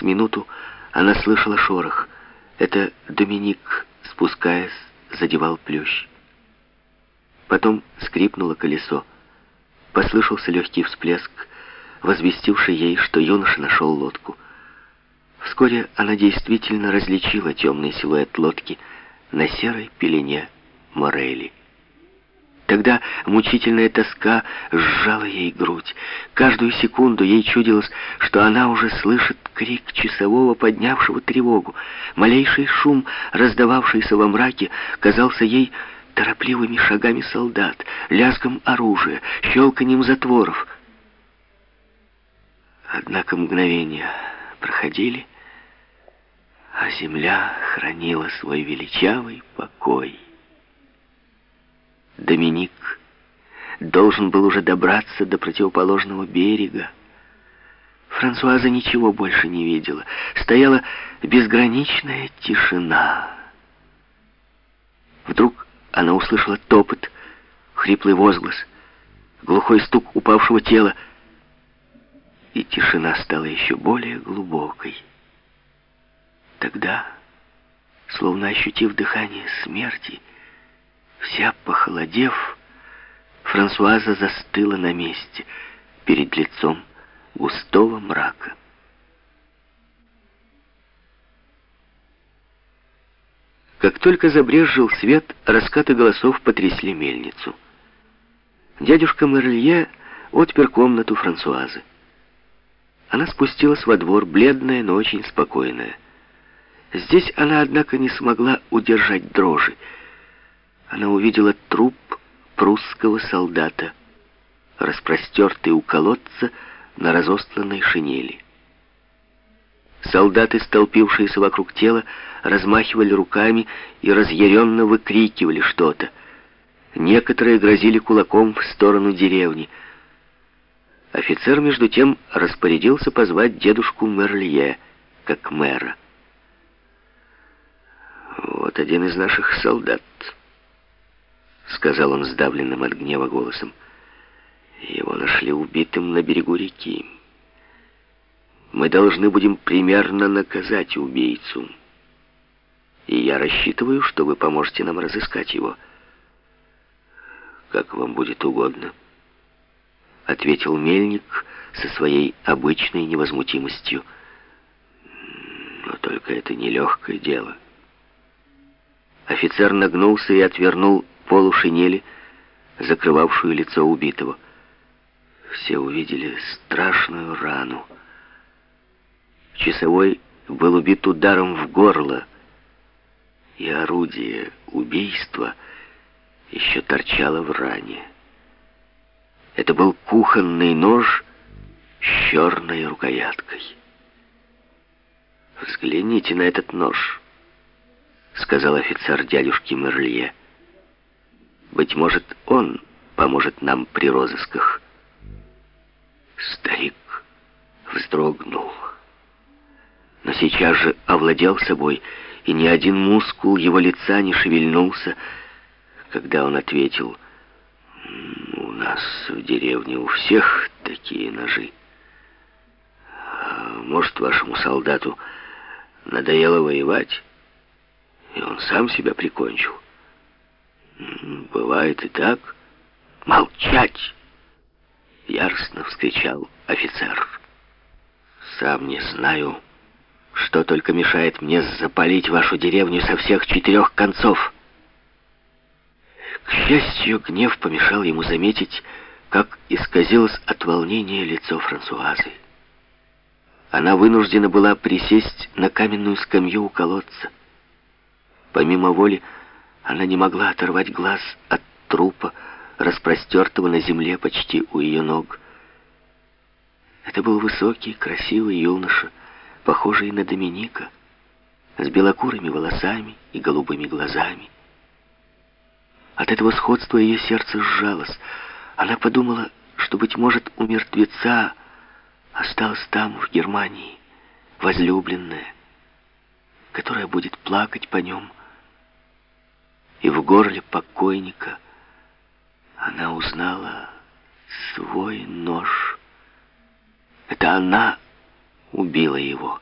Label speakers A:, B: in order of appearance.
A: С минуту она слышала шорох. Это Доминик, спускаясь, задевал плющ. Потом скрипнуло колесо. Послышался легкий всплеск, возвестивший ей, что юноша нашел лодку. Вскоре она действительно различила темный силуэт лодки на серой пелене Морели. Тогда мучительная тоска сжала ей грудь. Каждую секунду ей чудилось, что она уже слышит крик часового, поднявшего тревогу. Малейший шум, раздававшийся во мраке, казался ей торопливыми шагами солдат, лязгом оружия, щелканием затворов. Однако мгновения проходили, а земля хранила свой величавый покой. Доминик должен был уже добраться до противоположного берега. Франсуаза ничего больше не видела. Стояла безграничная тишина. Вдруг она услышала топот, хриплый возглас, глухой стук упавшего тела, и тишина стала еще более глубокой. Тогда, словно ощутив дыхание смерти, Вся похолодев, Франсуаза застыла на месте перед лицом густого мрака. Как только забрезжил свет, раскаты голосов потрясли мельницу. Дядюшка Мерлье отпер комнату Франсуазы. Она спустилась во двор, бледная, но очень спокойная. Здесь она, однако, не смогла удержать дрожи она увидела труп прусского солдата, распростертый у колодца на разостланной шинели. Солдаты, столпившиеся вокруг тела, размахивали руками и разъяренно выкрикивали что-то. Некоторые грозили кулаком в сторону деревни. Офицер, между тем, распорядился позвать дедушку Мерлье, как мэра. «Вот один из наших солдат», — сказал он сдавленным от гнева голосом. «Его нашли убитым на берегу реки. Мы должны будем примерно наказать убийцу. И я рассчитываю, что вы поможете нам разыскать его. Как вам будет угодно», — ответил мельник со своей обычной невозмутимостью. «Но только это нелегкое дело». Офицер нагнулся и отвернул полу шинели, закрывавшую лицо убитого. Все увидели страшную рану. Часовой был убит ударом в горло, и орудие убийства еще торчало в ране. Это был кухонный нож с черной рукояткой. «Взгляните на этот нож», — сказал офицер дядюшки Мерлье. Быть может, он поможет нам при розысках. Старик вздрогнул. Но сейчас же овладел собой, и ни один мускул его лица не шевельнулся, когда он ответил, «У нас в деревне у всех такие ножи. А может, вашему солдату надоело воевать, и он сам себя прикончил?» Бывает и так. Молчать! Яростно вскричал офицер. Сам не знаю, что только мешает мне запалить вашу деревню со всех четырех концов. К счастью, гнев помешал ему заметить, как исказилось от волнения лицо Франсуазы. Она вынуждена была присесть на каменную скамью у колодца. Помимо воли, она не могла оторвать глаз от трупа, распростертого на земле почти у ее ног. Это был высокий, красивый юноша, похожий на Доминика, с белокурыми волосами и голубыми глазами. От этого сходства ее сердце сжалось. Она подумала, что, быть может, у мертвеца осталась там, в Германии, возлюбленная, которая будет плакать по нему, и в горле покойника она узнала свой нож. Это она убила его.